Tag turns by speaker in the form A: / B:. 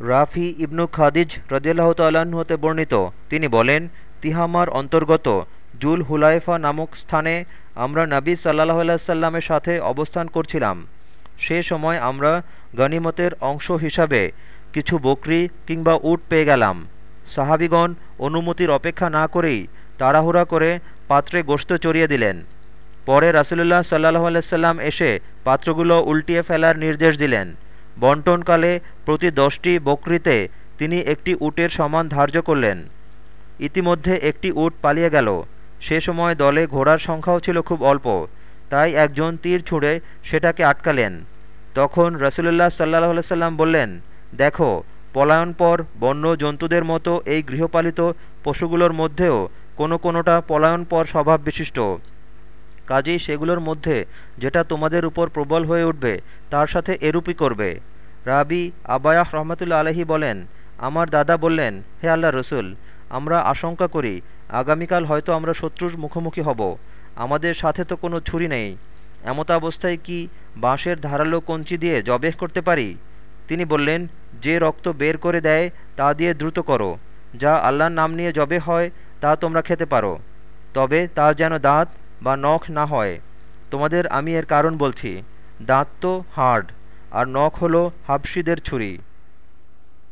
A: রাফি ইবনু খাদিজ রদিয়াল্লাহ হতে বর্ণিত। তিনি বলেন, তিহামার অন্তর্গত জুল হুলাইফা নামক স্থানে আমরা নাবী সাল্লাহ আলাইসাল্লামের সাথে অবস্থান করছিলাম। সে সময় আমরা গনিমতের অংশ হিসাবে কিছু বকরি কিংবা উট পেয়ে গেলাম। সাহাবিগণ অনুমতির অপেক্ষা না করেই তাড়াহুড়া করে পাত্রে গোশত চড়িয়ে দিলেন। পরে রাসুলুল্লাহ সাল্লাহ আলাইসাল্লাম এসে পাত্রগুলো উল্টিয়ে ফেলার নির্দেশ দিলেন। বন্টনকালে প্রতি দশটি বকরিতে তিনি একটি উটের সমান ধার্য করলেন। ইতিমধ্যে একটি উট পালিয়ে গেল। সে সময় দলে ঘোড়ার সংখ্যাও ছিল খুব অল্প। তাই একজন তীর ছুঁড়ে সেটাকে আটকালেন। তখন রসুলুল্লাহ সাল্লাহ সাল্লাম বললেন, দেখো পলায়নপর বন্য জন্তুদের মতো এই গৃহপালিত পশুগুলোর মধ্যেও কোনো কোনোটা পলায়নপর স্বভাব বিশিষ্ট। কাজেই সেগুলোর মধ্যে যেটা তোমাদের উপর প্রবল হয়ে উঠবে, তার সাথে এরূপই করবে। রাবি আবায়াহ রহমতুল্লা আলহি বলেন, আমার দাদা বললেন, হে আল্লাহ রসুল, আমরা আশঙ্কা করি, আগামীকাল হয়তো আমরা শত্রুর মুখোমুখি হব, আমাদের সাথে তো কোনো ছুরি নেই। এমতাবস্থায় কি বাঁশের ধারালো কঞ্চি দিয়ে জবেহ করতে পারি? তিনি বললেন, যে রক্ত বের করে দেয়, তা দিয়ে দ্রুত করো। যা আল্লাহর নাম নিয়ে জবে হয়, তা তোমরা খেতে পারো। তবে তা যেন দাঁত বা নখ না হয়। তোমাদের আমি এর কারণ বলছি। দাঁত তো হাড়। আর নখ হল হাবশিদের ছুরি।